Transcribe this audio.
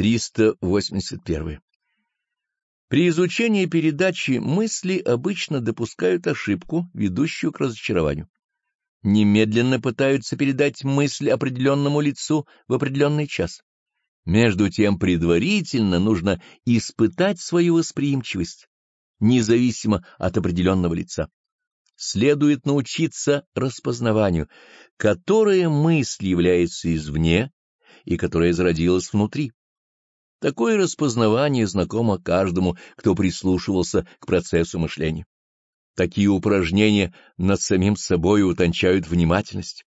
381. При изучении передачи мысли обычно допускают ошибку, ведущую к разочарованию. Немедленно пытаются передать мысль определенному лицу в определенный час. Между тем предварительно нужно испытать свою восприимчивость, независимо от определенного лица. Следует научиться распознаванию, которая мысль является извне и которая зародилась внутри. Такое распознавание знакомо каждому, кто прислушивался к процессу мышления. Такие упражнения над самим собой утончают внимательность.